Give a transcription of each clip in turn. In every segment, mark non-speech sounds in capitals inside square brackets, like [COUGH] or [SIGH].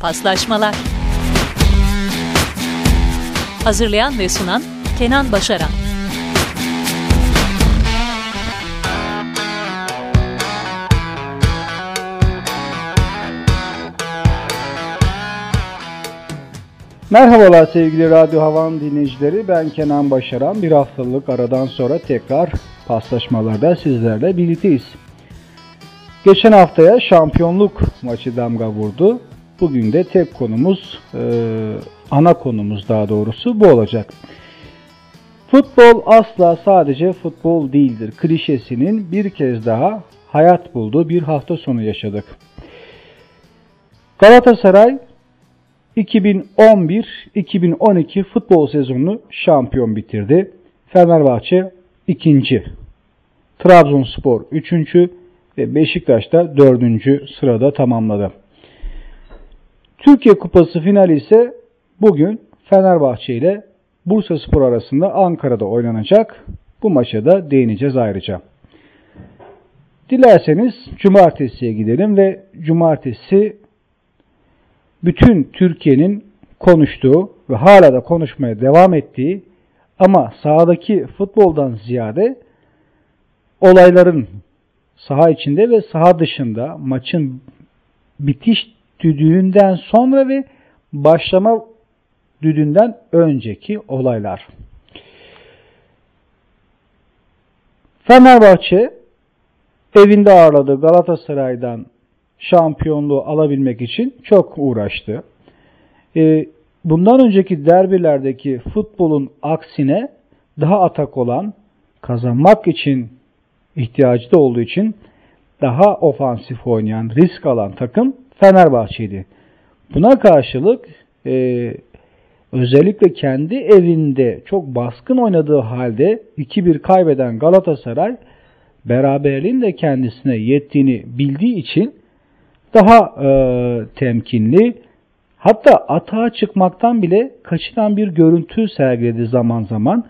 Paslaşmalar Hazırlayan ve sunan Kenan Başaran Merhabalar sevgili Radyo Havan dinleyicileri. Ben Kenan Başaran. Bir haftalık aradan sonra tekrar paslaşmalarda sizlerle birlikteyiz. Geçen haftaya şampiyonluk maçı damga vurdu. Bugün de tek konumuz, e, ana konumuz daha doğrusu bu olacak. Futbol asla sadece futbol değildir. Klişesinin bir kez daha hayat bulduğu bir hafta sonu yaşadık. Galatasaray 2011-2012 futbol sezonunu şampiyon bitirdi. Fenerbahçe ikinci, Trabzonspor üçüncü ve Beşiktaş da dördüncü sırada tamamladı. Türkiye Kupası finali ise bugün Fenerbahçe ile Bursa Spor arasında Ankara'da oynanacak. Bu maça da değineceğiz ayrıca. Dilerseniz cumartesiye gidelim ve cumartesi bütün Türkiye'nin konuştuğu ve hala da konuşmaya devam ettiği ama sahadaki futboldan ziyade olayların saha içinde ve saha dışında maçın bitiş düdüğünden sonra ve başlama düdüğünden önceki olaylar. Fenerbahçe evinde ağırladı Galatasaray'dan şampiyonluğu alabilmek için çok uğraştı. Ee, bundan önceki derbilerdeki futbolun aksine daha atak olan, kazanmak için ihtiyacı da olduğu için daha ofansif oynayan, risk alan takım Fenerbahçe'ydi. Buna karşılık e, özellikle kendi evinde çok baskın oynadığı halde 2-1 kaybeden Galatasaray beraberliğin de kendisine yettiğini bildiği için daha e, temkinli hatta atağa çıkmaktan bile kaçınan bir görüntü sergiledi zaman zaman.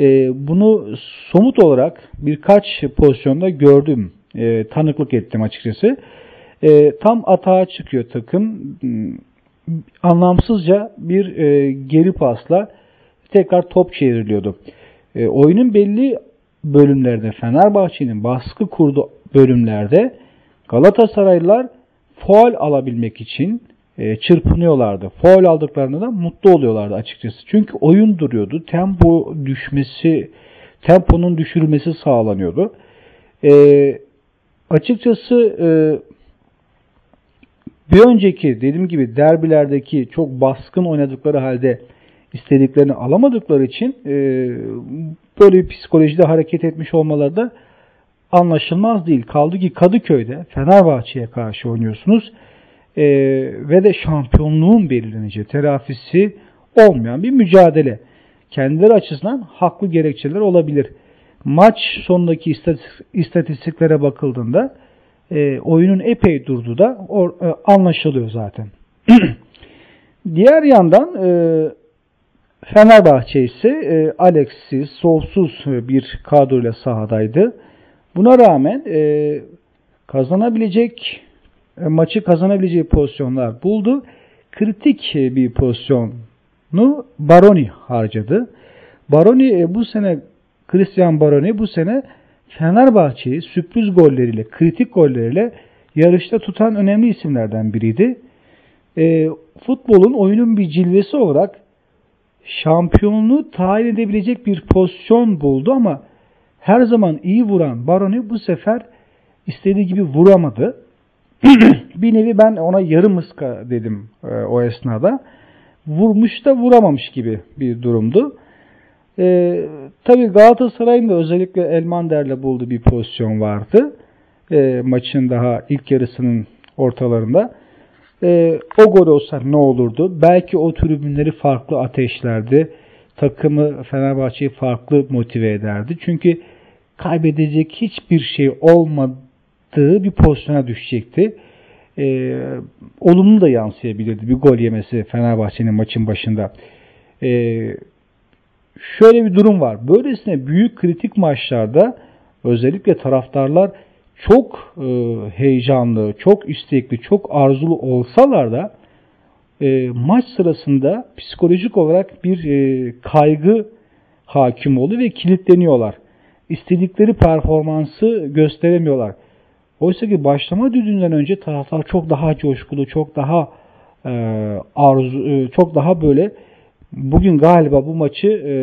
E, bunu somut olarak birkaç pozisyonda gördüm, e, tanıklık ettim açıkçası. E, tam atağa çıkıyor takım, anlamsızca bir e, geri pasla tekrar top çevriliyordu. E, oyunun belli bölümlerde Fenerbahçe'nin baskı kurduğu bölümlerde Galatasaraylılar faul alabilmek için e, çırpınıyorlardı. Faul aldıklarında da mutlu oluyorlardı açıkçası. Çünkü oyun duruyordu. Tempo düşmesi, temponun düşürülmesi sağlanıyordu. E, açıkçası e, bir önceki dediğim gibi derbilerdeki çok baskın oynadıkları halde istediklerini alamadıkları için e, böyle bir psikolojide hareket etmiş olmaları da anlaşılmaz değil. Kaldı ki Kadıköy'de Fenerbahçe'ye karşı oynuyorsunuz e, ve de şampiyonluğun belirleneceği telafisi olmayan bir mücadele. Kendileri açısından haklı gerekçeler olabilir. Maç sonundaki istatistiklere bakıldığında e, oyunun epey durdu da or, e, anlaşılıyor zaten. [CLEARS THROAT] Diğer yandan e, Fenerbahçe ise e, Alexis, solsuz bir kadroyla sahadaydı. Buna rağmen e, kazanabilecek e, maçı kazanabileceği pozisyonlar buldu. Kritik bir pozisyonu Baroni harcadı. Baroni e, bu sene Christian Baroni bu sene Fenerbahçe'yi sürpriz golleriyle, kritik golleriyle yarışta tutan önemli isimlerden biriydi. E, futbolun oyunun bir cilvesi olarak şampiyonluğu tayin edebilecek bir pozisyon buldu ama her zaman iyi vuran Baroni bu sefer istediği gibi vuramadı. [CLEARS THROAT] bir nevi ben ona yarım ıska dedim e, o esnada. Vurmuş da vuramamış gibi bir durumdu. E, Tabi Galatasaray'ın da özellikle Elmander'le bulduğu bir pozisyon vardı. E, maçın daha ilk yarısının ortalarında. E, o gol olsa ne olurdu? Belki o tribünleri farklı ateşlerdi. Takımı Fenerbahçe'yi farklı motive ederdi. Çünkü kaybedecek hiçbir şey olmadığı bir pozisyona düşecekti. E, olumlu da yansıyabilirdi bir gol yemesi Fenerbahçe'nin maçın başında. E, şöyle bir durum var. Böylesine büyük kritik maçlarda özellikle taraftarlar çok e, heyecanlı, çok istekli, çok arzulu olsalar da e, maç sırasında psikolojik olarak bir e, kaygı hakim oldu ve kilitleniyorlar. İstedikleri performansı gösteremiyorlar. Oysa ki başlama düdüğünden önce taraftar çok daha coşkulu, çok daha e, arzu, e, çok daha böyle bugün galiba bu maçı e,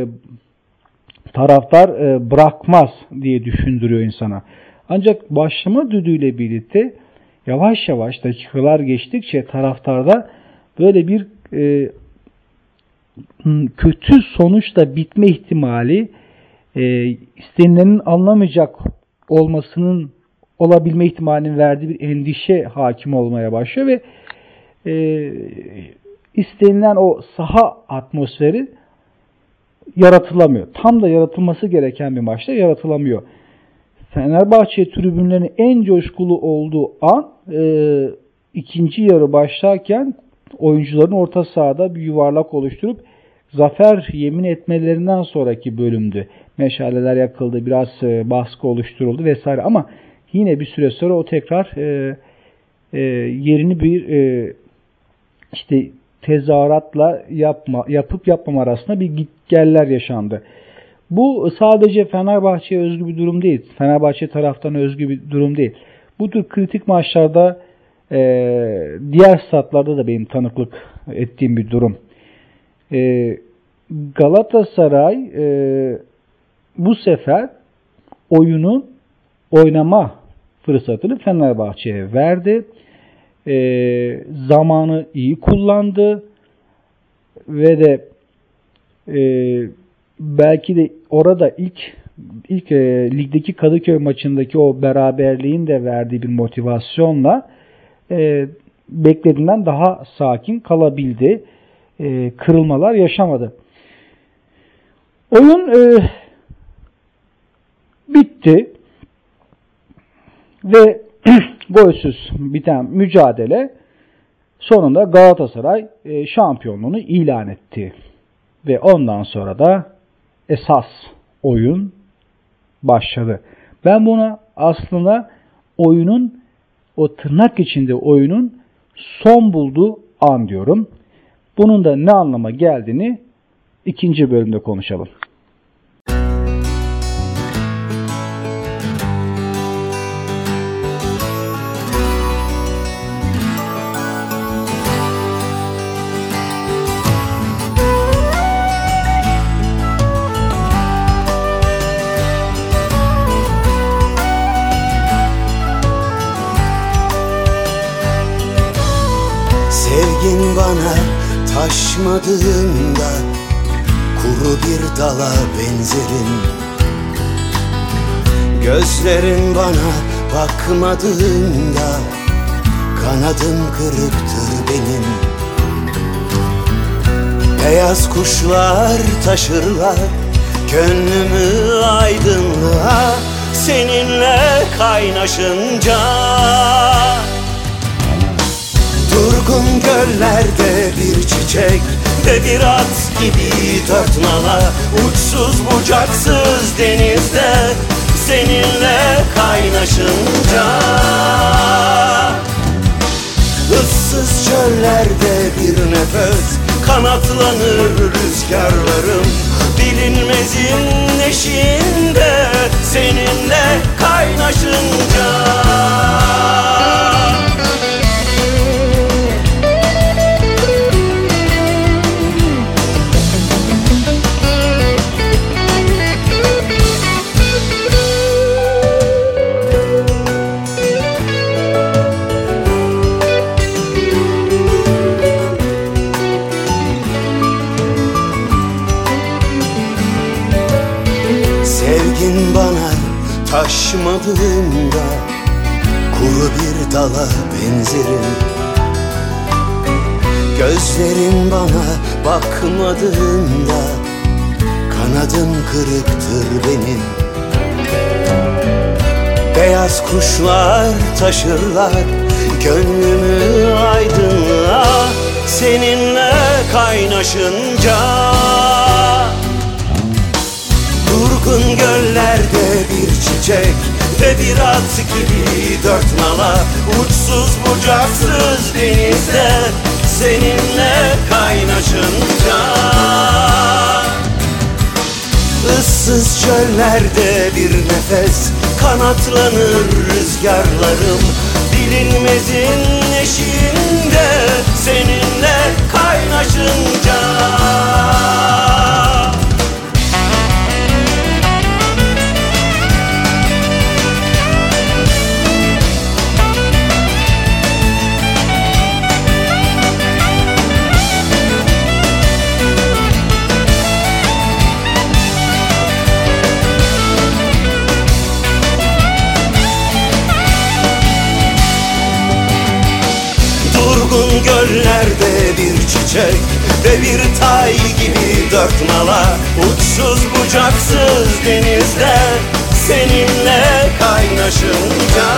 taraftar e, bırakmaz diye düşündürüyor insana. Ancak başlama düdüğüyle birlikte yavaş yavaş dakikalar geçtikçe taraftarda böyle bir e, kötü sonuçla bitme ihtimali e, istenilenin anlamayacak olmasının olabilme ihtimalinin verdiği bir endişe hakim olmaya başlıyor ve e, istenilen o saha atmosferi yaratılamıyor. Tam da yaratılması gereken bir maçta yaratılamıyor. Fenerbahçe tribünlerinin en coşkulu olduğu an e, ikinci yarı başlarken oyuncuların orta sahada bir yuvarlak oluşturup zafer yemin etmelerinden sonraki bölümdü. Meşaleler yakıldı, biraz e, baskı oluşturuldu vesaire ama yine bir süre sonra o tekrar e, e, yerini bir e, işte tezahüratla yapma, yapıp yapmama arasında bir gitgeller yaşandı. Bu sadece Fenerbahçe'ye özgü bir durum değil. Fenerbahçe taraftan özgü bir durum değil. Bu tür kritik maçlarda e, diğer statlarda da benim tanıklık ettiğim bir durum. E, Galatasaray e, bu sefer oyunun oynama fırsatını Fenerbahçe'ye verdi. E, zamanı iyi kullandı ve de e, belki de orada ilk ilk e, ligdeki Kadıköy maçındaki o beraberliğin de verdiği bir motivasyonla e, beklediğinden daha sakin kalabildi. E, kırılmalar yaşamadı. Oyun e, bitti ve [CLEARS THROAT] golsüz biten mücadele sonunda Galatasaray e, şampiyonluğunu ilan etti. Ve ondan sonra da esas oyun başladı. Ben buna aslında oyunun o tırnak içinde oyunun son bulduğu an diyorum. Bunun da ne anlama geldiğini ikinci bölümde konuşalım. Taşmadığında Kuru bir dala benzerim. Gözlerin bana bakmadığında Kanadım kırıktır benim. Beyaz kuşlar taşırlar Gönlümü aydınlığa Seninle kaynaşınca Durgun göllerde bir çiçek ve bir at gibi dört nala Uçsuz bucaksız denizde seninle kaynaşınca. Issız çöllerde bir nefes kanatlanır rüzgarlarım. Bilinmezin eşiğinde seninle kaynaşınca taşmadığında Kuru bir dala benzerim. Gözlerin bana bakmadığında Kanadım kırıktır benim. Beyaz kuşlar taşırlar Gönlümü aydınlığa Seninle kaynaşınca Durgun göllerde bir çiçek ve bir at gibi dört nala. Uçsuz bucaksız denizde seninle kaynaşınca Issız çöllerde bir nefes kanatlanır rüzgarlarım. Bilinmezin eşiğinde seninle kaynaşınca göllerde bir çiçek ve bir tay gibi dört nala. Uçsuz bucaksız denizde seninle kaynaşınca.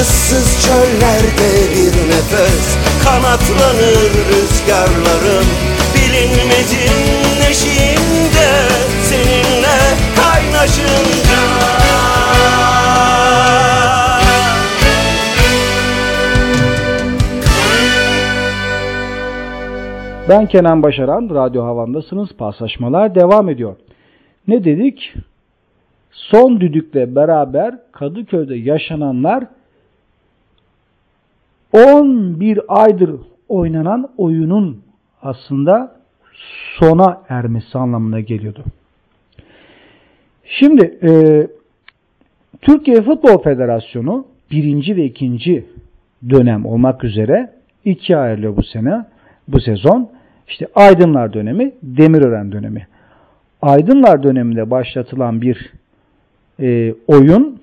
Issız çöllerde bir nefes kanatlanır rüzgarlarım. Bilinmezin eşiğinde Ben Kenan Başaran, Radyo Havan'dasınız. Paslaşmalar devam ediyor. Ne dedik? Son düdükle beraber Kadıköy'de yaşananlar 11 aydır oynanan oyunun aslında sona ermesi anlamına geliyordu. Şimdi e, Türkiye Futbol Federasyonu birinci ve ikinci dönem olmak üzere ikiye ayrılıyor bu sene, bu sezon. İşte Aydınlar dönemi, Demirören dönemi. Aydınlar döneminde başlatılan bir e, oyun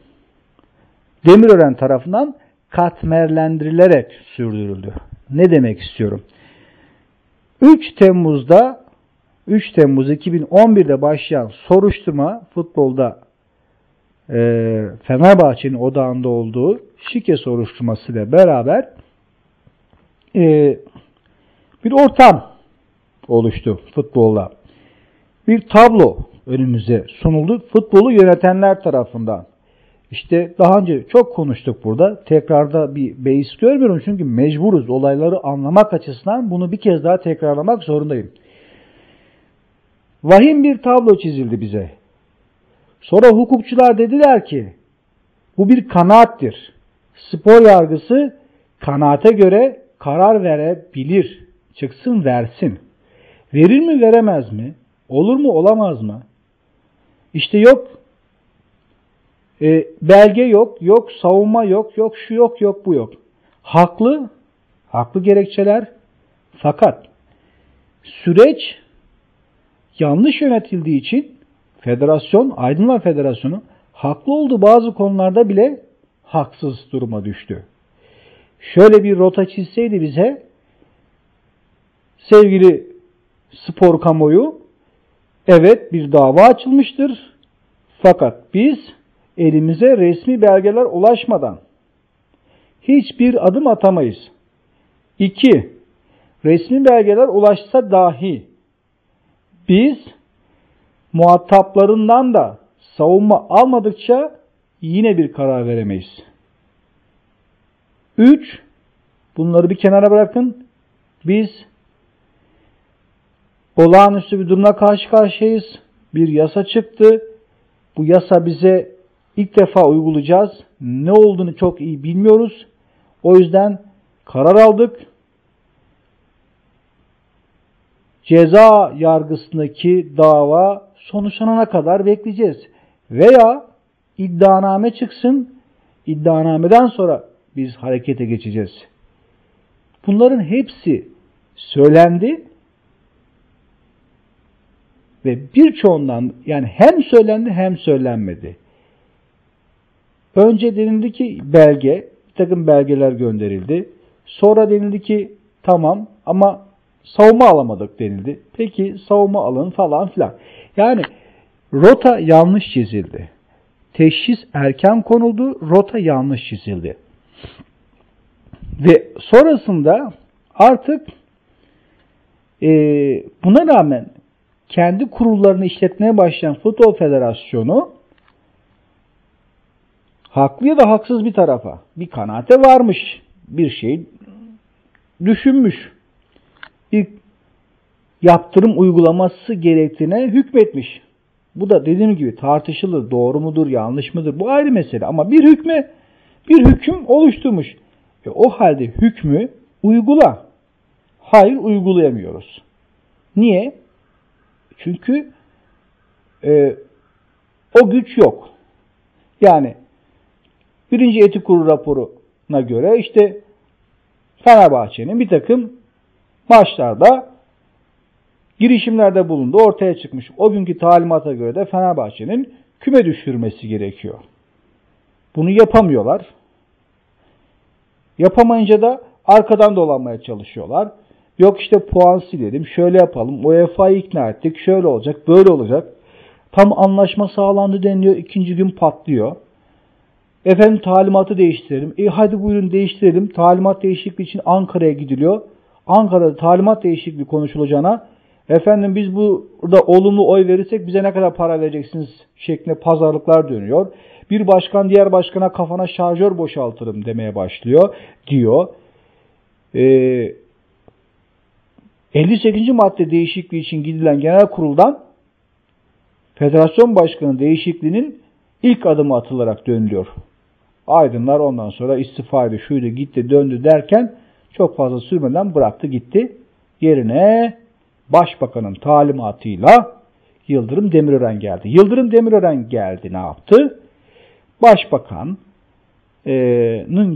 Demirören tarafından katmerlendirilerek sürdürüldü. Ne demek istiyorum? 3 Temmuz'da 3 Temmuz 2011'de başlayan soruşturma futbolda e, Fenerbahçe'nin odağında olduğu şike soruşturması ile beraber e, bir ortam oluştu futbolla. Bir tablo önümüze sunuldu. Futbolu yönetenler tarafından. İşte daha önce çok konuştuk burada. Tekrarda bir beis görmüyorum çünkü mecburuz olayları anlamak açısından bunu bir kez daha tekrarlamak zorundayım. Vahim bir tablo çizildi bize. Sonra hukukçular dediler ki bu bir kanaattir. Spor yargısı kanaate göre karar verebilir. Çıksın versin. Verir mi veremez mi? Olur mu olamaz mı? İşte yok e, belge yok, yok savunma yok, yok şu yok, yok bu yok. Haklı, haklı gerekçeler fakat süreç yanlış yönetildiği için Federasyon, Aydınlar Federasyonu haklı olduğu bazı konularda bile haksız duruma düştü. Şöyle bir rota çizseydi bize sevgili spor kamuoyu evet bir dava açılmıştır fakat biz elimize resmi belgeler ulaşmadan hiçbir adım atamayız. 2. Resmi belgeler ulaşsa dahi biz muhataplarından da savunma almadıkça yine bir karar veremeyiz. 3. Bunları bir kenara bırakın. Biz olağanüstü bir durumla karşı karşıyayız. Bir yasa çıktı. Bu yasa bize ilk defa uygulayacağız. Ne olduğunu çok iyi bilmiyoruz. O yüzden karar aldık. Ceza yargısındaki dava sonuçlanana kadar bekleyeceğiz. Veya iddianame çıksın. İddianameden sonra biz harekete geçeceğiz. Bunların hepsi söylendi ve birçoğundan yani hem söylendi hem söylenmedi. Önce denildi ki belge, bir takım belgeler gönderildi. Sonra denildi ki tamam ama savunma alamadık denildi. Peki savunma alın falan filan. Yani rota yanlış çizildi. Teşhis erken konuldu, rota yanlış çizildi. Ve sonrasında artık e, buna rağmen kendi kurullarını işletmeye başlayan Futbol Federasyonu haklı ya da haksız bir tarafa bir kanaate varmış bir şey düşünmüş. İlk yaptırım uygulaması gerektiğine hükmetmiş. Bu da dediğim gibi tartışılır. Doğru mudur, yanlış mıdır? Bu ayrı mesele. Ama bir hükme bir hüküm oluşturmuş. E, o halde hükmü uygula. Hayır uygulayamıyoruz. Niye? Çünkü e, o güç yok. Yani birinci etik kurulu raporuna göre işte Fenerbahçe'nin bir takım maçlarda girişimlerde bulundu. Ortaya çıkmış. O günkü talimata göre de Fenerbahçe'nin küme düşürmesi gerekiyor. Bunu yapamıyorlar. Yapamayınca da arkadan dolanmaya çalışıyorlar. Yok işte puan silelim, şöyle yapalım, UEFA'yı ikna ettik, şöyle olacak, böyle olacak. Tam anlaşma sağlandı deniliyor, ikinci gün patlıyor. Efendim talimatı değiştirelim. E hadi buyurun değiştirelim. Talimat değişikliği için Ankara'ya gidiliyor. Ankara'da talimat değişikliği konuşulacağına efendim biz burada olumlu oy verirsek bize ne kadar para vereceksiniz şeklinde pazarlıklar dönüyor. Bir başkan diğer başkana kafana şarjör boşaltırım demeye başlıyor diyor. Ee, 58. madde değişikliği için gidilen genel kuruldan federasyon başkanı değişikliğinin ilk adımı atılarak dönülüyor. Aydınlar ondan sonra istifaydı, şuydu, gitti, döndü derken çok fazla sürmeden bıraktı gitti. Yerine başbakanın talimatıyla Yıldırım Demirören geldi. Yıldırım Demirören geldi ne yaptı? Başbakanın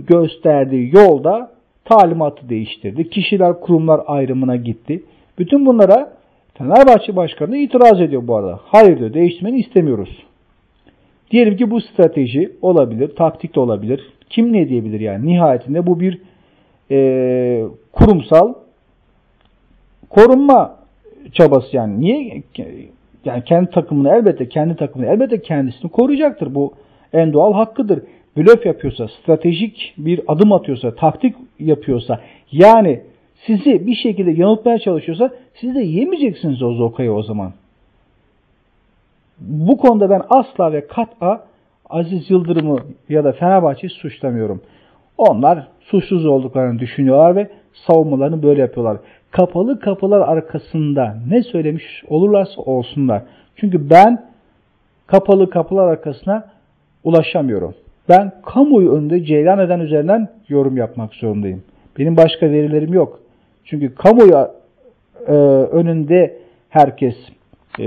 gösterdiği yolda talimatı değiştirdi. Kişiler kurumlar ayrımına gitti. Bütün bunlara Fenerbahçe Başkanı itiraz ediyor bu arada. Hayır diyor değiştirmeni istemiyoruz. Diyelim ki bu strateji olabilir, taktik de olabilir. Kim ne diyebilir yani? Nihayetinde bu bir e, kurumsal korunma çabası yani. Niye? Yani kendi takımını elbette, kendi takımını elbette kendisini koruyacaktır. Bu en doğal hakkıdır. Blöf yapıyorsa, stratejik bir adım atıyorsa, taktik yapıyorsa, yani sizi bir şekilde yanıltmaya çalışıyorsa siz de yemeyeceksiniz o zokayı o zaman. Bu konuda ben asla ve kat'a Aziz Yıldırım'ı ya da Fenerbahçe'yi suçlamıyorum. Onlar suçsuz olduklarını düşünüyorlar ve savunmalarını böyle yapıyorlar. Kapalı kapılar arkasında ne söylemiş olurlarsa olsunlar. Çünkü ben kapalı kapılar arkasına ulaşamıyorum. Ben kamuoyu önünde ceylan eden üzerinden yorum yapmak zorundayım. Benim başka verilerim yok. Çünkü kamuoyu e, önünde herkes e,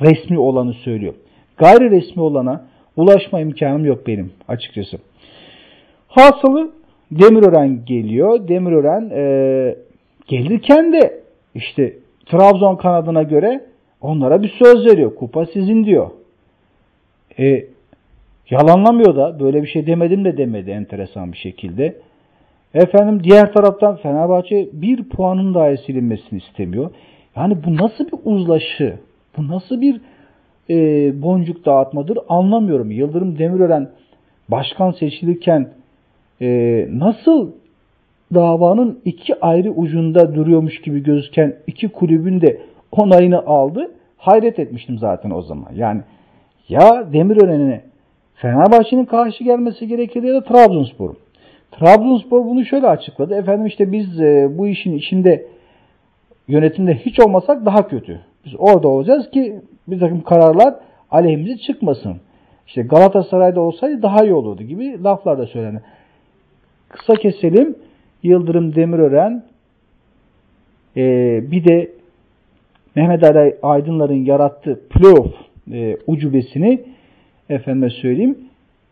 resmi olanı söylüyor. Gayri resmi olana ulaşma imkanım yok benim açıkçası. Hasılı Demirören geliyor. Demirören e, gelirken de işte Trabzon kanadına göre onlara bir söz veriyor. Kupa sizin diyor. E, yalanlamıyor da böyle bir şey demedim de demedi enteresan bir şekilde. Efendim diğer taraftan Fenerbahçe bir puanın dahi silinmesini istemiyor. Yani bu nasıl bir uzlaşı? Bu nasıl bir e, boncuk dağıtmadır anlamıyorum. Yıldırım Demirören başkan seçilirken e, nasıl davanın iki ayrı ucunda duruyormuş gibi gözüken iki kulübün de onayını aldı. Hayret etmiştim zaten o zaman. Yani ya Demirören'e Fenerbahçe'nin karşı gelmesi gerekirdi ya da Trabzonspor. Trabzonspor bunu şöyle açıkladı. Efendim işte biz e, bu işin içinde yönetimde hiç olmasak daha kötü. Biz orada olacağız ki bir takım kararlar aleyhimize çıkmasın. İşte Galatasaray'da olsaydı daha iyi olurdu gibi laflar da söylendi. Kısa keselim. Yıldırım Demirören e, bir de Mehmet Ali Aydınlar'ın yarattığı playoff e, ucubesini efendime söyleyeyim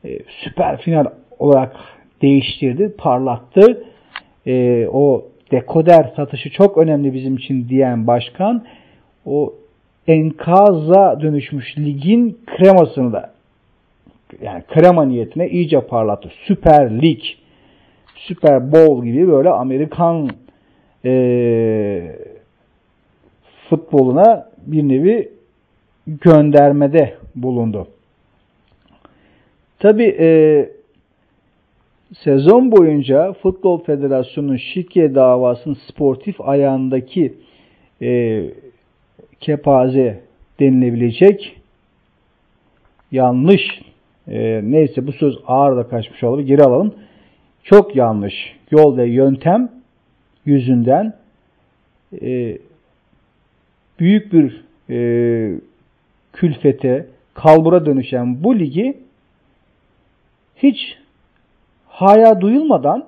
e, süper final olarak değiştirdi, parlattı. E, o dekoder satışı çok önemli bizim için diyen başkan o enkaza dönüşmüş ligin kremasını da yani krema niyetine iyice parlattı. Süper Lig, Super Bowl gibi böyle Amerikan e, futboluna bir nevi göndermede bulundu. Tabi e, sezon boyunca Futbol Federasyonu'nun şike davasının sportif ayağındaki e, kepaze denilebilecek yanlış e, neyse bu söz ağır da kaçmış olabilir geri alalım. çok yanlış yol ve yöntem yüzünden e, büyük bir e, külfete, kalbura dönüşen bu ligi hiç haya duyulmadan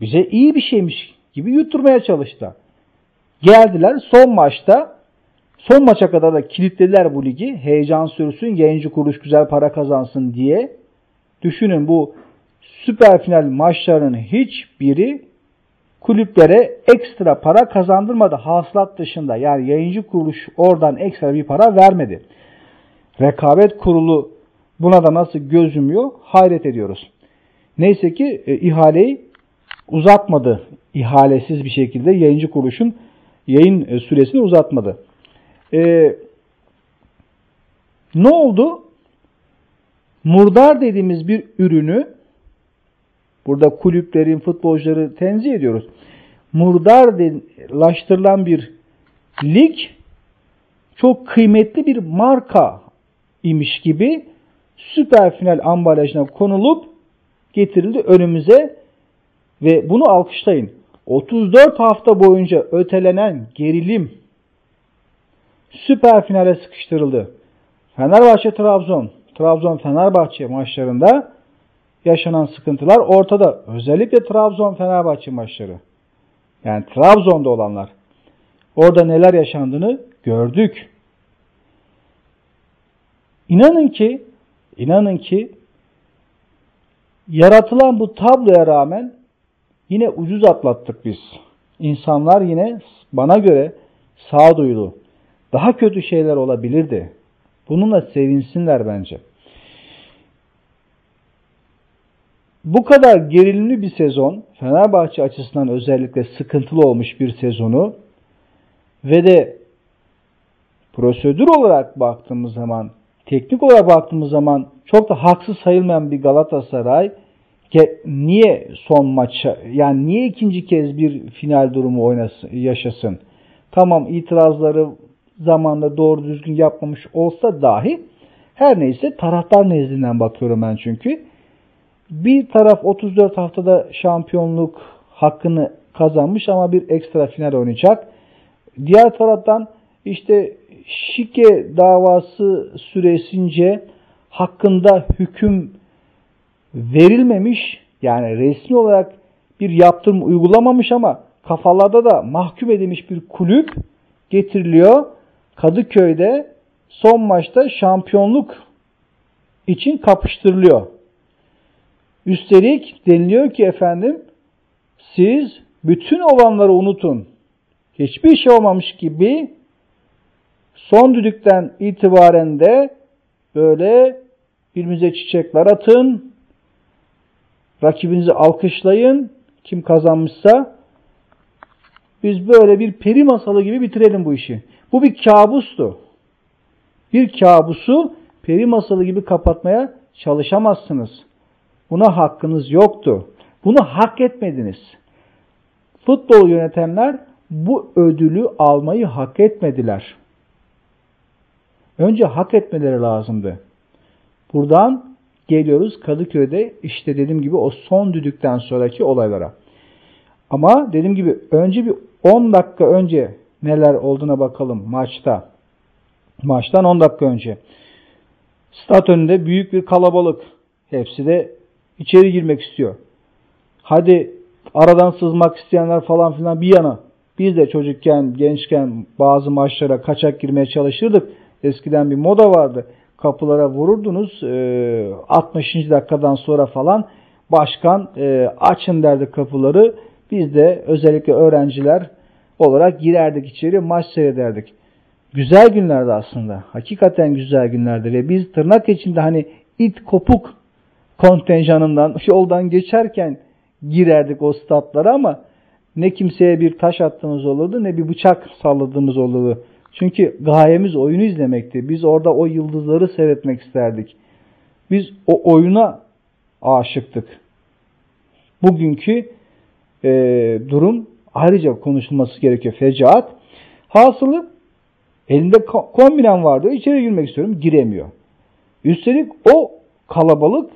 bize iyi bir şeymiş gibi yutturmaya çalıştı. Geldiler son maçta son maça kadar da kilitlediler bu ligi. Heyecan sürsün, yayıncı kuruluş güzel para kazansın diye. Düşünün bu süper final maçlarının hiçbiri kulüplere ekstra para kazandırmadı hasılat dışında. Yani yayıncı kuruluş oradan ekstra bir para vermedi. Rekabet kurulu buna da nasıl göz yumuyor hayret ediyoruz. Neyse ki e, ihaleyi uzatmadı. İhalesiz bir şekilde yayıncı kuruluşun yayın e, süresini uzatmadı. E, ne oldu? Murdar dediğimiz bir ürünü burada kulüplerin, futbolcuları tenzih ediyoruz. Murdarlaştırılan bir lig çok kıymetli bir marka imiş gibi süper final ambalajına konulup getirildi önümüze ve bunu alkışlayın. 34 hafta boyunca ötelenen gerilim süper finale sıkıştırıldı. Fenerbahçe Trabzon, Trabzon Fenerbahçe maçlarında yaşanan sıkıntılar ortada. Özellikle Trabzon Fenerbahçe maçları. Yani Trabzon'da olanlar. Orada neler yaşandığını gördük. İnanın ki inanın ki yaratılan bu tabloya rağmen yine ucuz atlattık biz. İnsanlar yine bana göre sağduyulu. Daha kötü şeyler olabilirdi. Bununla sevinsinler bence. Bu kadar gerilimli bir sezon, Fenerbahçe açısından özellikle sıkıntılı olmuş bir sezonu ve de prosedür olarak baktığımız zaman, teknik olarak baktığımız zaman çok da haksız sayılmayan bir Galatasaray niye son maça yani niye ikinci kez bir final durumu oynasın, yaşasın? Tamam itirazları zamanla doğru düzgün yapmamış olsa dahi her neyse taraftar nezdinden bakıyorum ben çünkü. Bir taraf 34 haftada şampiyonluk hakkını kazanmış ama bir ekstra final oynayacak. Diğer taraftan işte şike davası süresince hakkında hüküm verilmemiş yani resmi olarak bir yaptırım uygulamamış ama kafalarda da mahkum edilmiş bir kulüp getiriliyor. Kadıköy'de son maçta şampiyonluk için kapıştırılıyor. Üstelik deniliyor ki efendim siz bütün olanları unutun. Hiçbir şey olmamış gibi son düdükten itibaren de böyle birbirinize çiçekler atın. Rakibinizi alkışlayın. Kim kazanmışsa biz böyle bir peri masalı gibi bitirelim bu işi. Bu bir kabustu. Bir kabusu peri masalı gibi kapatmaya çalışamazsınız. Buna hakkınız yoktu. Bunu hak etmediniz. Futbol yönetenler bu ödülü almayı hak etmediler. Önce hak etmeleri lazımdı. Buradan geliyoruz Kadıköy'de işte dediğim gibi o son düdükten sonraki olaylara. Ama dediğim gibi önce bir 10 dakika önce neler olduğuna bakalım maçta. Maçtan 10 dakika önce. Stat önünde büyük bir kalabalık. Hepsi de içeri girmek istiyor. Hadi aradan sızmak isteyenler falan filan bir yana. Biz de çocukken, gençken bazı maçlara kaçak girmeye çalışırdık. Eskiden bir moda vardı. Kapılara vururdunuz. 60. E, dakikadan sonra falan başkan e, açın derdi kapıları. Biz de özellikle öğrenciler olarak girerdik içeri maç seyrederdik. Güzel günlerdi aslında. Hakikaten güzel günlerdi ve biz tırnak içinde hani it kopuk kontenjanından [LAUGHS] yoldan geçerken girerdik o statlara ama ne kimseye bir taş attığımız olurdu ne bir bıçak salladığımız olurdu. Çünkü gayemiz oyunu izlemekti. Biz orada o yıldızları seyretmek isterdik. Biz o oyuna aşıktık. Bugünkü e, durum ayrıca konuşulması gerekiyor. Fecaat. Hasılı elinde kombinen vardı. İçeri girmek istiyorum. Giremiyor. Üstelik o kalabalık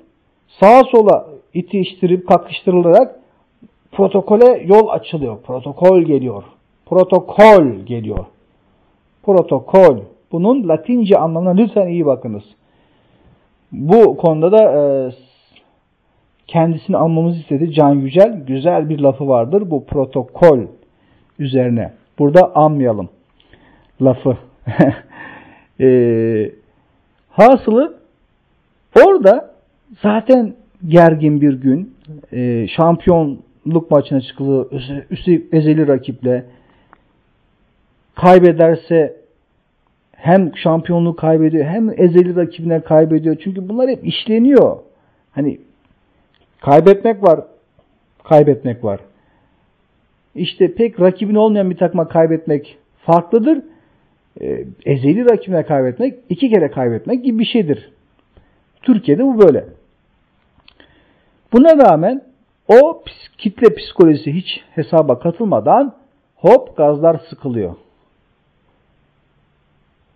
sağa sola itiştirip kakıştırılarak protokole yol açılıyor. Protokol geliyor. Protokol geliyor. Protokol. Bunun Latince anlamına lütfen iyi bakınız. Bu konuda da e, kendisini almamızı istedi Can Yücel. Güzel bir lafı vardır bu protokol üzerine. Burada anmayalım lafı. [LAUGHS] e, hasılı orada zaten gergin bir gün e, şampiyonluk maçına çıkılıyor. Üstelik ezeli rakiple kaybederse hem şampiyonluğu kaybediyor hem ezeli rakibine kaybediyor. Çünkü bunlar hep işleniyor. Hani kaybetmek var, kaybetmek var. İşte pek rakibin olmayan bir takma kaybetmek farklıdır. Ee, ezeli rakibine kaybetmek, iki kere kaybetmek gibi bir şeydir. Türkiye'de bu böyle. Buna rağmen o kitle psikolojisi hiç hesaba katılmadan hop gazlar sıkılıyor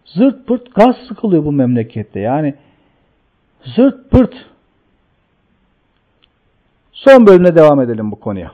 zırt pırt gaz sıkılıyor bu memlekette. Yani zırt pırt. Son bölümde devam edelim bu konuya.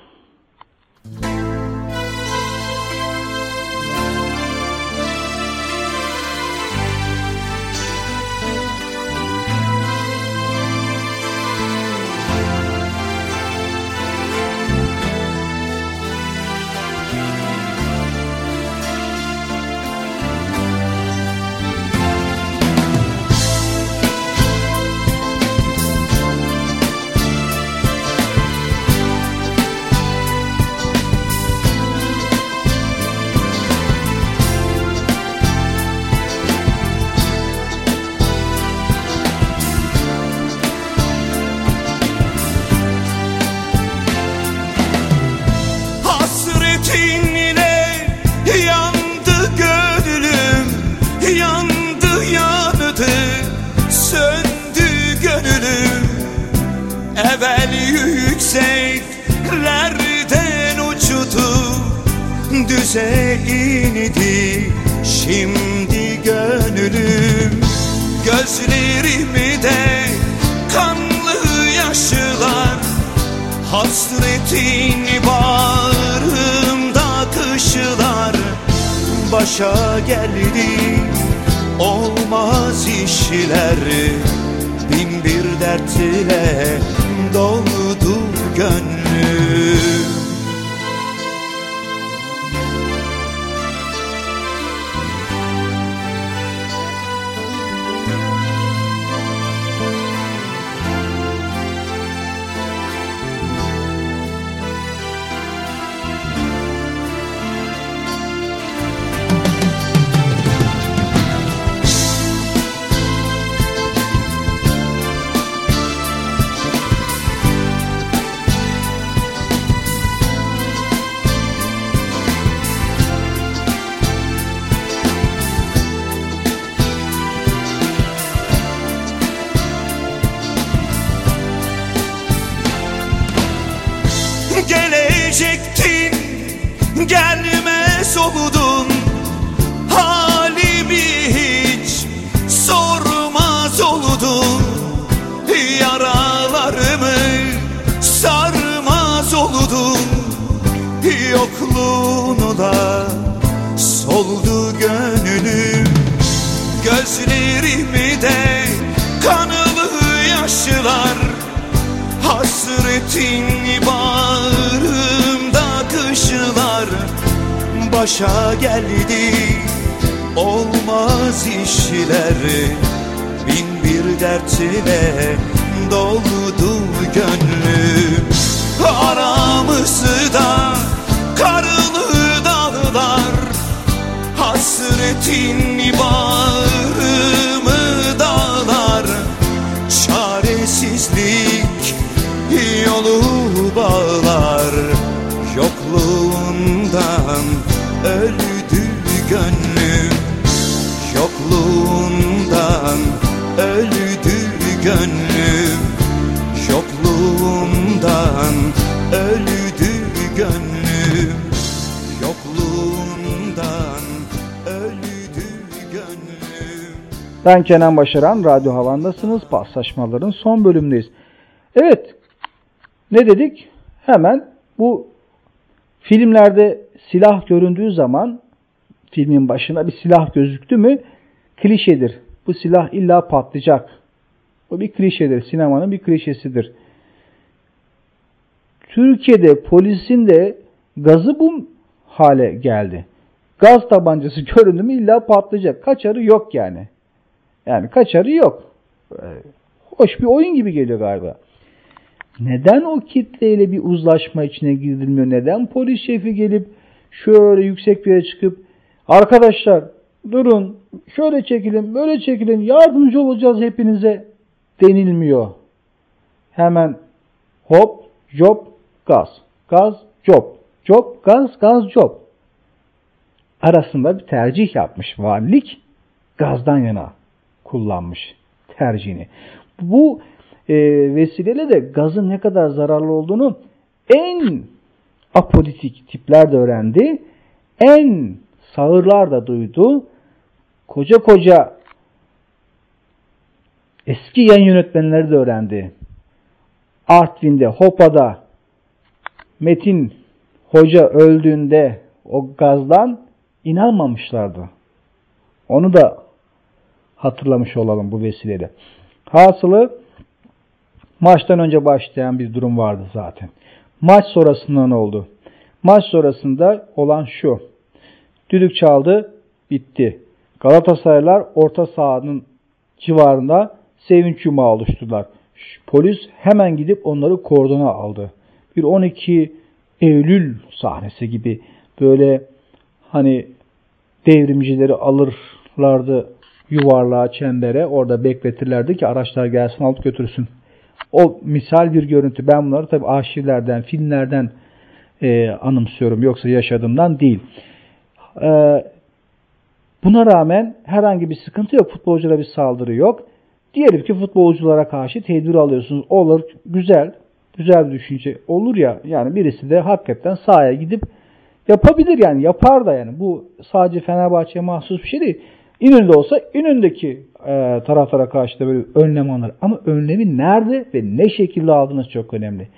geldi. Olmaz işler. Bin bir dertle doldu gönlüm. teen Kenan Başaran, Radyo Havan'dasınız. Paslaşmaların son bölümündeyiz. Evet, ne dedik? Hemen bu filmlerde silah göründüğü zaman filmin başına bir silah gözüktü mü klişedir. Bu silah illa patlayacak. Bu bir klişedir. Sinemanın bir klişesidir. Türkiye'de polisin de gazı bu hale geldi. Gaz tabancası [LAUGHS] göründü mü illa patlayacak. Kaçarı yok yani. Yani kaçarı yok. Hoş bir oyun gibi geliyor galiba. Neden o kitleyle bir uzlaşma içine girilmiyor? Neden polis şefi gelip şöyle yüksek bir yere çıkıp arkadaşlar durun şöyle çekilin böyle çekilin yardımcı olacağız hepinize denilmiyor. Hemen hop job gaz gaz job job gaz gaz job arasında bir tercih yapmış valilik gazdan yana kullanmış tercihini. Bu e, vesileyle de gazın ne kadar zararlı olduğunu en apolitik tipler de öğrendi. En sağırlar da duydu. Koca koca eski yayın yönetmenleri de öğrendi. Artvin'de, Hopa'da Metin Hoca öldüğünde o gazdan inanmamışlardı. Onu da hatırlamış olalım bu vesileyle. Hasılı maçtan önce başlayan bir durum vardı zaten. Maç sonrasında ne oldu? Maç sonrasında olan şu. Düdük çaldı, bitti. Galatasaraylar orta sahanın civarında sevinç yumağı oluşturdular. Polis hemen gidip onları kordona aldı. Bir 12 Eylül sahnesi gibi böyle hani devrimcileri alırlardı yuvarlığa, çembere orada bekletirlerdi ki araçlar gelsin alıp götürsün. O misal bir görüntü. Ben bunları tabi arşivlerden, filmlerden e, anımsıyorum. Yoksa yaşadığımdan değil. E, buna rağmen herhangi bir sıkıntı yok. Futbolculara bir saldırı yok. Diyelim ki futbolculara karşı tedbir alıyorsunuz. Olur, güzel, güzel bir düşünce olur ya. Yani birisi de hakikaten sahaya gidip yapabilir yani yapar da yani. Bu sadece Fenerbahçe'ye mahsus bir şey değil. İnönü'de olsa İnönü'ndeki e, taraftara karşı da böyle önlem alır. Ama önlemi nerede ve ne şekilde aldığınız çok önemli.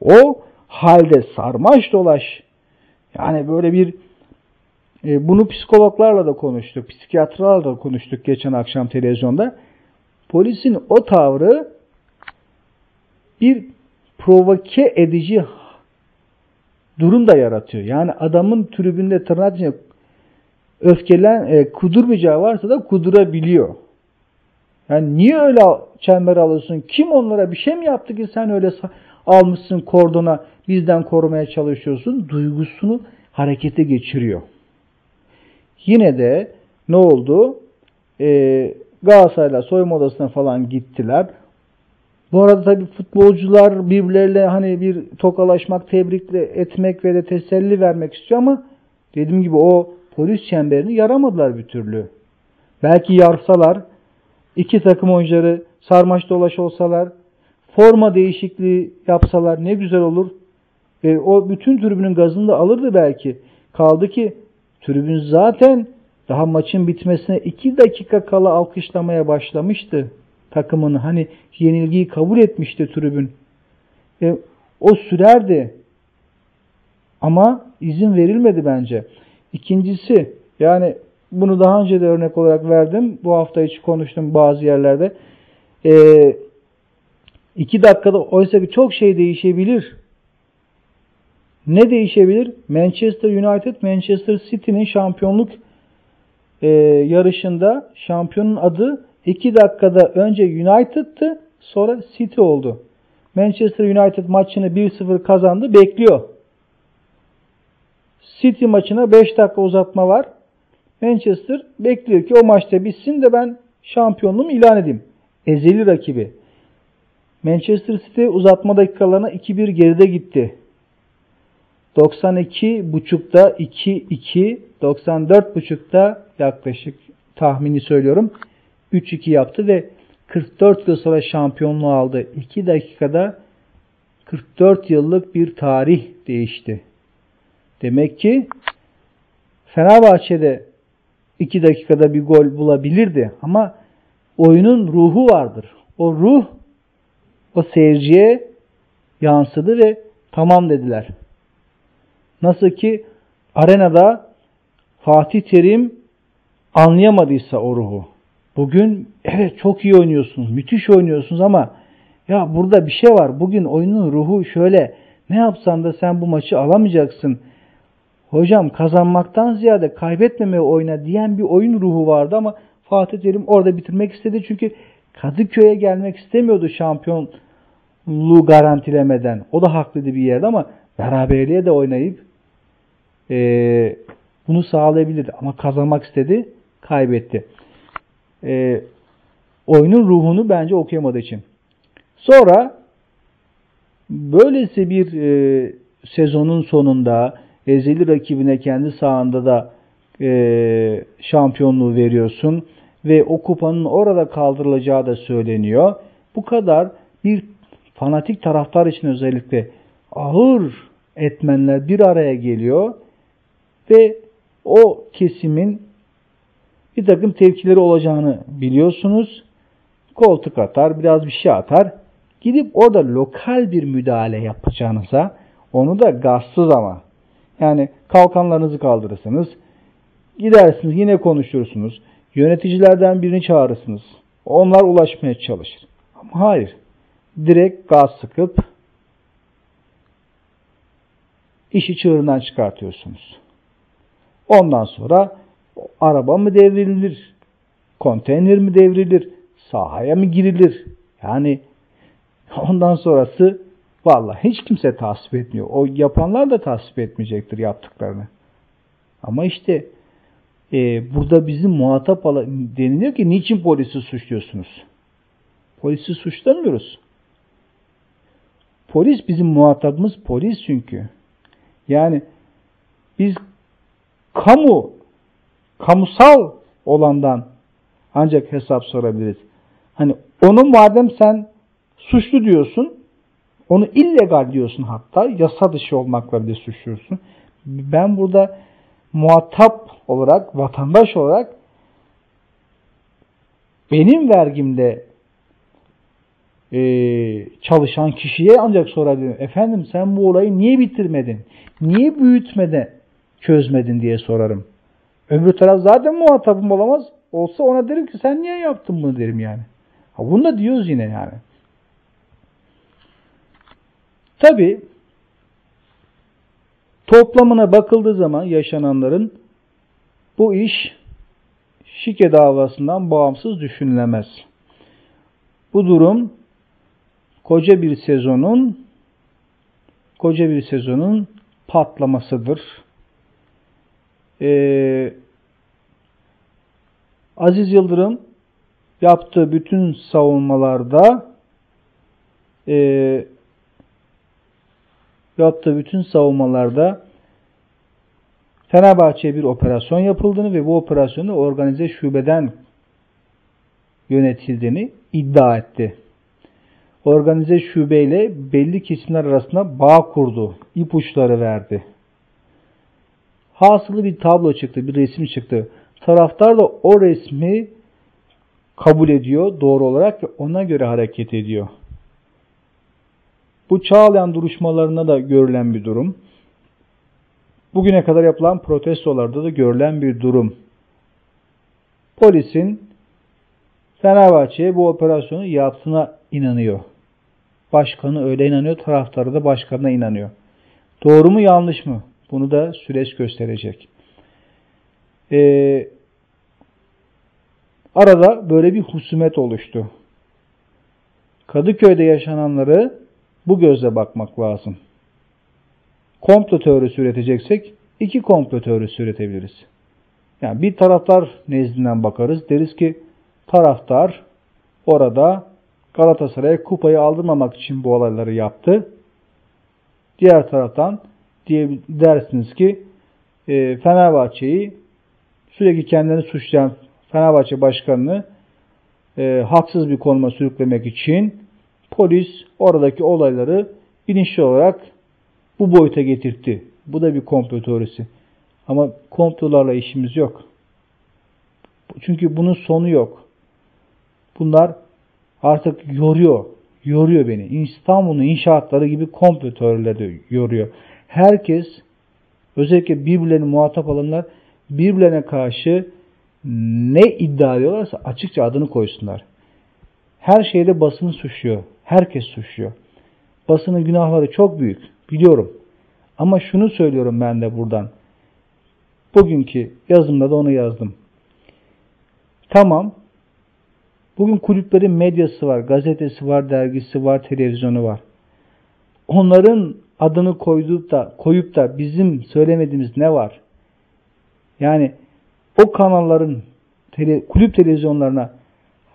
O halde sarmaş dolaş yani böyle bir e, bunu psikologlarla da konuştuk, psikiyatrlarla da konuştuk geçen akşam televizyonda. Polisin o tavrı bir provoke edici durum da yaratıyor. Yani adamın tribünde tırnak öfkelen e, kudurmayacağı varsa da kudurabiliyor. Yani niye öyle çember alıyorsun? Kim onlara bir şey mi yaptı ki sen öyle almışsın kordona bizden korumaya çalışıyorsun? Duygusunu harekete geçiriyor. Yine de ne oldu? Ee, Galatasaray'la soyunma odasına falan gittiler. Bu arada tabii futbolcular birbirleriyle hani bir tokalaşmak, tebrik etmek ve de teselli vermek istiyor ama dediğim gibi o polis çemberini yaramadılar bir türlü. Belki yarsalar, iki takım oyuncuları sarmaş dolaş olsalar, forma değişikliği yapsalar ne güzel olur. E, o bütün tribünün gazını da alırdı belki. Kaldı ki tribün zaten daha maçın bitmesine iki dakika kala alkışlamaya başlamıştı takımını. Hani yenilgiyi kabul etmişti tribün. E, o sürerdi. Ama izin verilmedi bence. İkincisi yani bunu daha önce de örnek olarak verdim. Bu hafta hiç konuştum bazı yerlerde. Ee, iki dakikada oysa ki çok şey değişebilir. Ne değişebilir? Manchester United, Manchester City'nin şampiyonluk e, yarışında şampiyonun adı iki dakikada önce United'tı sonra City oldu. Manchester United maçını 1-0 kazandı bekliyor. City maçına 5 dakika uzatma var. Manchester bekliyor ki o maçta bitsin de ben şampiyonluğumu ilan edeyim. Ezeli rakibi. Manchester City uzatma dakikalarına 2-1 geride gitti. 92.5'da 2-2, 94.5'da yaklaşık tahmini söylüyorum 3-2 yaptı ve 44 yıl sonra şampiyonluğu aldı. 2 dakikada 44 yıllık bir tarih değişti. Demek ki Fenerbahçe'de 2 dakikada bir gol bulabilirdi ama oyunun ruhu vardır. O ruh o seyirciye yansıdı ve tamam dediler. Nasıl ki arenada Fatih Terim anlayamadıysa o ruhu. Bugün evet çok iyi oynuyorsunuz, müthiş oynuyorsunuz ama ya burada bir şey var. Bugün oyunun ruhu şöyle. Ne yapsan da sen bu maçı alamayacaksın. Hocam kazanmaktan ziyade kaybetmemeye oyna diyen bir oyun ruhu vardı ama Fatih Terim orada bitirmek istedi. Çünkü Kadıköy'e gelmek istemiyordu şampiyonluğu garantilemeden. O da haklıydı bir yerde ama beraberliğe de oynayıp e, bunu sağlayabilirdi. Ama kazanmak istedi, kaybetti. E, oyunun ruhunu bence okuyamadığı için. Sonra böylesi bir e, sezonun sonunda ezeli rakibine kendi sahanda da e, şampiyonluğu veriyorsun ve o kupanın orada kaldırılacağı da söyleniyor. Bu kadar bir fanatik taraftar için özellikle ağır etmenler bir araya geliyor ve o kesimin bir takım tepkileri olacağını biliyorsunuz. Koltuk atar, biraz bir şey atar. Gidip orada lokal bir müdahale yapacağınıza onu da gazsız ama yani kalkanlarınızı kaldırırsınız. Gidersiniz yine konuşursunuz. Yöneticilerden birini çağırırsınız. Onlar ulaşmaya çalışır. Ama hayır. Direkt gaz sıkıp işi çığırından çıkartıyorsunuz. Ondan sonra araba mı devrilir? Konteyner mi devrilir? Sahaya mı girilir? Yani ondan sonrası vallahi hiç kimse tasvip etmiyor. O yapanlar da tasvip etmeyecektir yaptıklarını. Ama işte e, burada bizim muhatap deniliyor ki niçin polisi suçluyorsunuz? Polisi suçlamıyoruz. Polis bizim muhatabımız polis çünkü. Yani biz kamu, kamusal olandan ancak hesap sorabiliriz. Hani onu madem sen suçlu diyorsun, onu illegal diyorsun hatta, yasa dışı olmakla bile suçluyorsun. Ben burada muhatap olarak, vatandaş olarak benim vergimde e, çalışan kişiye ancak sorabilirim. Efendim sen bu olayı niye bitirmedin? Niye büyütmeden çözmedin diye sorarım. Öbür taraf zaten muhatabım olamaz. Olsa ona derim ki sen niye yaptın bunu derim yani. Ha, bunu da diyoruz yine yani. Tabi toplamına bakıldığı zaman yaşananların bu iş şike davasından bağımsız düşünülemez. Bu durum koca bir sezonun koca bir sezonun patlamasıdır. Ee, Aziz Yıldırım yaptığı bütün savunmalarda e, yaptığı bütün savunmalarda Fenerbahçe'ye bir operasyon yapıldığını ve bu operasyonu organize şubeden yönetildiğini iddia etti. Organize şubeyle belli kesimler arasında bağ kurdu, ipuçları verdi. Hasılı bir tablo çıktı, bir resim çıktı. Taraftar da o resmi kabul ediyor doğru olarak ve ona göre hareket ediyor. Bu Çağlayan duruşmalarında da görülen bir durum. Bugüne kadar yapılan protestolarda da görülen bir durum. Polisin Fenerbahçe'ye bu operasyonu yaptığına inanıyor. Başkanı öyle inanıyor, taraftarı da başkanına inanıyor. Doğru mu yanlış mı? Bunu da süreç gösterecek. Ee, arada böyle bir husumet oluştu. Kadıköy'de yaşananları bu gözle bakmak lazım. Komplo teorisi üreteceksek iki komplo teorisi üretebiliriz. Yani bir taraftar nezdinden bakarız. Deriz ki taraftar orada Galatasaray'a kupayı aldırmamak için bu olayları yaptı. Diğer taraftan diye dersiniz ki e, Fenerbahçe'yi sürekli kendini suçlayan Fenerbahçe başkanını e, haksız bir konuma sürüklemek için polis oradaki olayları bilinçli olarak bu boyuta getirtti. Bu da bir komplo teorisi. Ama komplolarla işimiz yok. Çünkü bunun sonu yok. Bunlar artık yoruyor. yoruyor beni. İstanbul'un inşaatları gibi komplo teorileri yoruyor. Herkes özellikle birbirlerini muhatap alanlar birbirlerine karşı ne iddia ediyorlarsa açıkça adını koysunlar. Her şeyde basını suçluyor. Herkes suçluyor. Basının günahları çok büyük. Biliyorum. Ama şunu söylüyorum ben de buradan. Bugünkü yazımda da onu yazdım. Tamam. Bugün kulüplerin medyası var, gazetesi var, dergisi var, televizyonu var. Onların adını koyup da koyup da bizim söylemediğimiz ne var? Yani o kanalların tele, kulüp televizyonlarına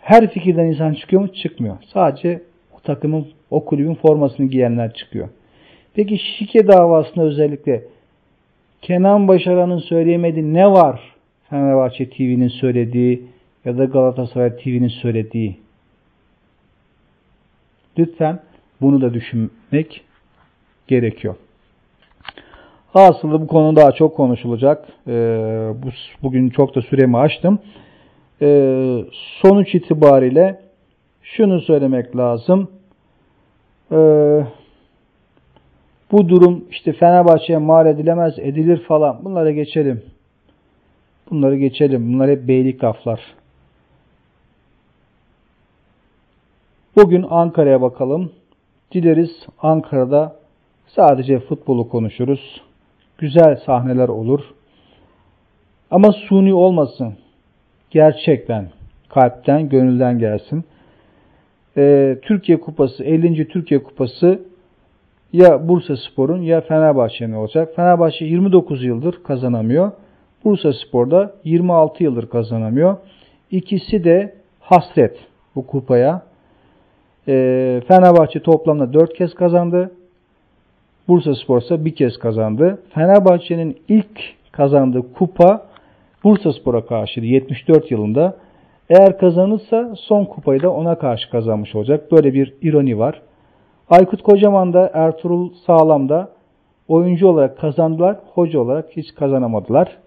her fikirden insan çıkıyor mu? Çıkmıyor. Sadece takımın, o kulübün formasını giyenler çıkıyor. Peki şike davasında özellikle Kenan Başaran'ın söyleyemediği ne var? Fenerbahçe TV'nin söylediği ya da Galatasaray TV'nin söylediği. Lütfen bunu da düşünmek gerekiyor. Aslında bu konu daha çok konuşulacak. Ee, bu, bugün çok da süremi açtım. Ee, sonuç itibariyle şunu söylemek lazım. Ee, bu durum işte Fenerbahçe'ye mal edilemez, edilir falan. Bunlara geçelim. Bunları geçelim. Bunlar hep beylik laflar. Bugün Ankara'ya bakalım. Dileriz Ankara'da sadece futbolu konuşuruz. Güzel sahneler olur. Ama suni olmasın. Gerçekten, kalpten, gönülden gelsin. Ee, Türkiye Kupası, 50. Türkiye Kupası ya Bursa Spor'un ya Fenerbahçe'nin olacak. Fenerbahçe 29 yıldır kazanamıyor. Bursa Spor'da 26 yıldır kazanamıyor. İkisi de hasret bu kupaya. E, Fenerbahçe toplamda 4 kez kazandı. Bursa Spor ise bir kez kazandı. Fenerbahçe'nin ilk kazandığı kupa Bursa Spor'a karşıydı 74 yılında. Eğer kazanırsa son kupayı da ona karşı kazanmış olacak. Böyle bir ironi var. Aykut Kocaman da Ertuğrul Sağlam da oyuncu olarak kazandılar. Hoca olarak hiç kazanamadılar.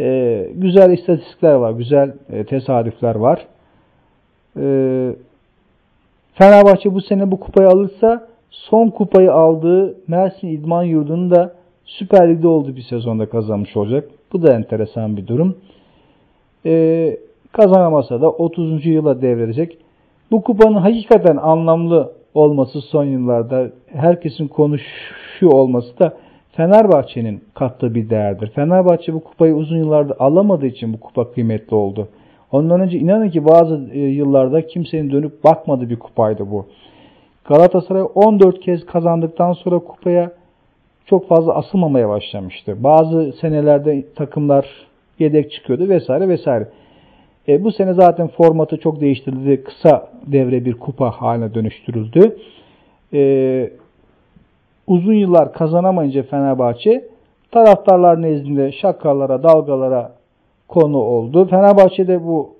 Ee, güzel istatistikler var. Güzel e, tesadüfler var. Ee, Fenerbahçe bu sene bu kupayı alırsa son kupayı aldığı Mersin İdman Yurdu'nu da Süper Lig'de olduğu bir sezonda kazanmış olacak. Bu da enteresan bir durum. Ee, kazanamasa da 30. yıla devredecek. Bu kupanın hakikaten anlamlı olması son yıllarda herkesin konuşuyor olması da Fenerbahçe'nin kattığı bir değerdir. Fenerbahçe bu kupayı uzun yıllarda alamadığı için bu kupa kıymetli oldu. Ondan önce inanın ki bazı e, yıllarda kimsenin dönüp bakmadığı bir kupaydı bu. Galatasaray 14 kez kazandıktan sonra kupaya çok fazla asılmamaya başlamıştı. Bazı senelerde takımlar yedek çıkıyordu vesaire vesaire. E, bu sene zaten formatı çok değiştirildi. Kısa devre bir kupa haline dönüştürüldü. E, uzun yıllar kazanamayınca Fenerbahçe taraftarlar nezdinde şakalara, dalgalara konu oldu. Fenerbahçe'de bu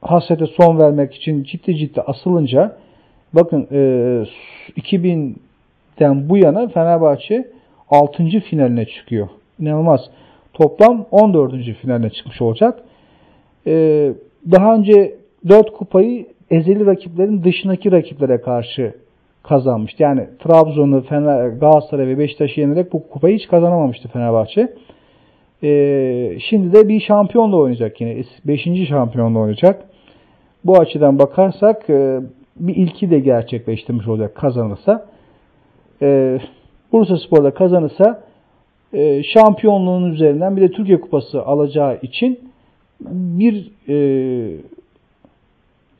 hasrete son vermek için ciddi ciddi asılınca bakın e, 2000'den bu yana Fenerbahçe 6. finaline çıkıyor. İnanılmaz. Toplam 14. finaline çıkmış olacak. E, daha önce 4 kupayı ezeli rakiplerin dışındaki rakiplere karşı kazanmıştı. Yani Trabzon'u, Fener, Galatasaray ve Beşiktaş'ı yenerek bu kupayı hiç kazanamamıştı Fenerbahçe. Ee, şimdi de bir şampiyonla oynayacak yine. Beşinci şampiyonla oynayacak. Bu açıdan bakarsak e, bir ilki de gerçekleştirmiş olacak kazanırsa. E, Bursa Spor'da kazanırsa e, şampiyonluğun üzerinden bir de Türkiye Kupası alacağı için bir e,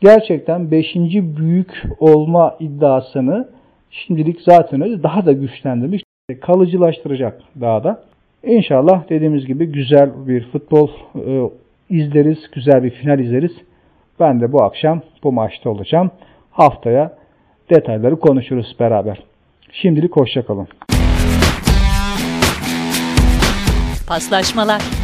gerçekten beşinci büyük olma iddiasını şimdilik zaten öyle daha da güçlendirmiş, kalıcılaştıracak daha da. İnşallah dediğimiz gibi güzel bir futbol e, izleriz, güzel bir final izleriz. Ben de bu akşam bu maçta olacağım. Haftaya detayları konuşuruz beraber. Şimdilik hoşçakalın. Paslaşmalar